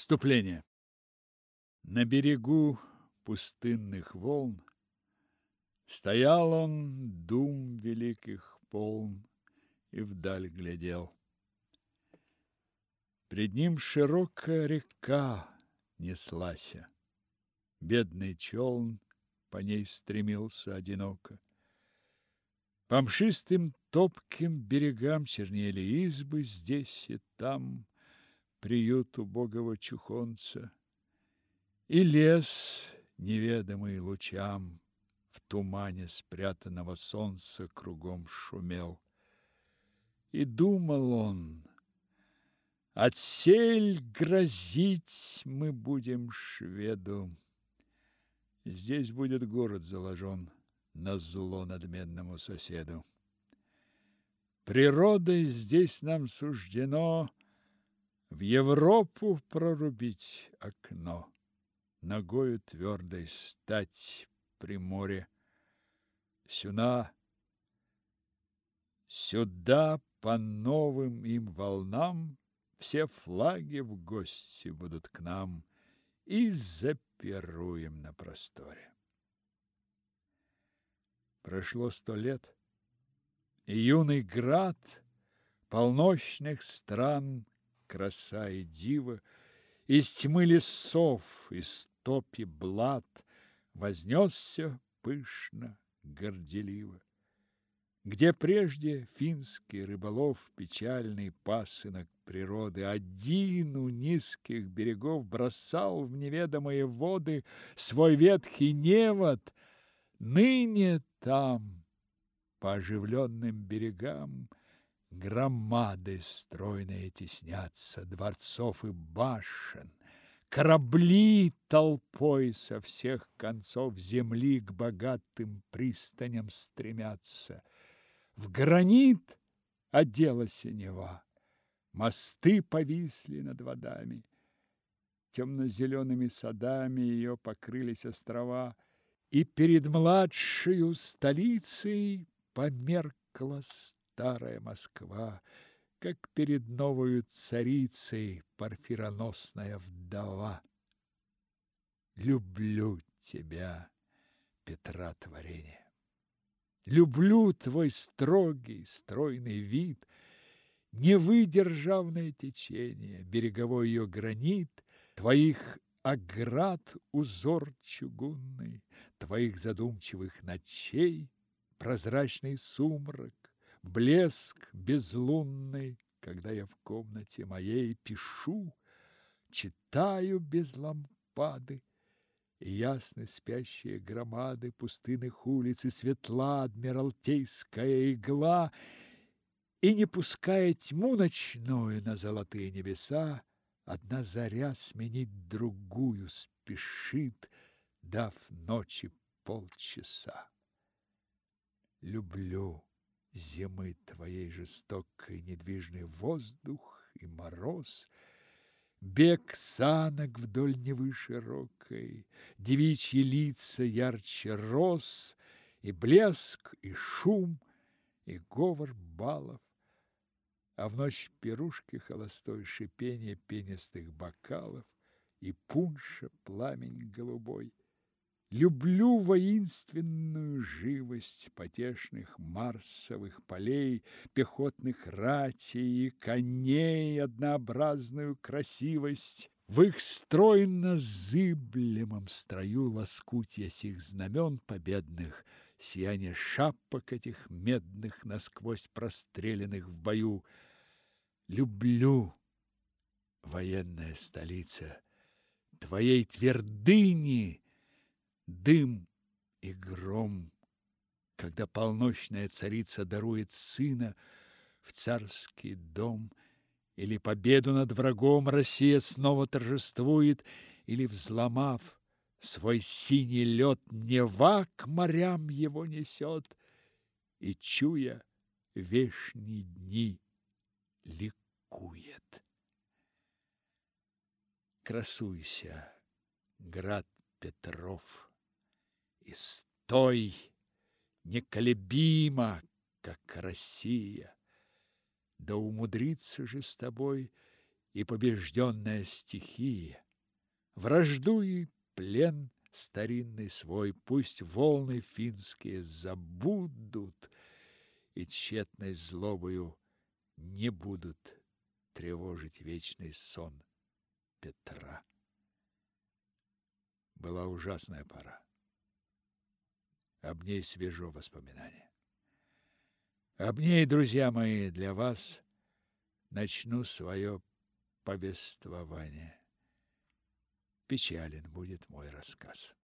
Вступление. На берегу пустынных волн Стоял он, дум великих полн, И вдаль глядел. Пред ним широкая река неслася. Бедный челн по ней стремился одиноко. По мшистым топким берегам чернели избы здесь и там, приют убогого чухонца. И лес, неведомый лучам, в тумане спрятанного солнца кругом шумел. И думал он, отсель грозить мы будем шведу. Здесь будет город заложен на зло надменному соседу. Природой здесь нам суждено в Европу прорубить окно, Ногою твердой стать при море. Сюда, сюда по новым им волнам Все флаги в гости будут к нам, И запируем на просторе. Прошло сто лет, и юный град Полночных стран краса и дива, Из тьмы лесов, из топи блат Вознесся пышно, горделиво. Где прежде финский рыболов, Печальный пасынок природы, Один у низких берегов Бросал в неведомые воды Свой ветхий невод, Ныне там, по оживленным берегам, Громады стройные теснятся Дворцов и башен, Корабли толпой со всех концов земли К богатым пристаням стремятся. В гранит одела синева, Мосты повисли над водами, Темно-зелеными садами Ее покрылись острова, И перед младшей столицей Померкла старая Москва, как перед новою царицей парфироносная вдова. Люблю тебя, Петра творение. Люблю твой строгий, стройный вид, невыдержавное течение, береговой ее гранит, твоих оград узор чугунный, твоих задумчивых ночей прозрачный сумрак, блеск безлунный, когда я в комнате моей пишу, читаю без лампады, и ясны спящие громады пустынных улиц, и светла адмиралтейская игла, и, не пуская тьму ночную на золотые небеса, одна заря сменить другую спешит, дав ночи полчаса. Люблю зимы твоей жестокой недвижный воздух и мороз, Бег санок вдоль Невы широкой, Девичьи лица ярче роз, И блеск, и шум, и говор балов, А в ночь пирушки холостой Шипение пенистых бокалов И пунша пламень голубой. Люблю воинственную живость потешных марсовых полей, пехотных ратей и коней, однообразную красивость. В их стройно-зыблемом строю лоскутья сих знамен победных, сияние шапок этих медных, насквозь простреленных в бою. Люблю, военная столица, твоей твердыни, дым и гром, когда полночная царица дарует сына в царский дом, или победу над врагом Россия снова торжествует, или, взломав свой синий лед, Нева к морям его несет, и, чуя вешние дни, ликует. Красуйся, град Петров! И стой неколебимо, как Россия. Да умудрится же с тобой и побежденная стихия, вражду и плен старинный свой, пусть волны финские забудут и тщетной злобою не будут тревожить вечный сон Петра. Была ужасная пора. Об ней свежо воспоминание. Об ней, друзья мои, для вас начну свое повествование. Печален будет мой рассказ.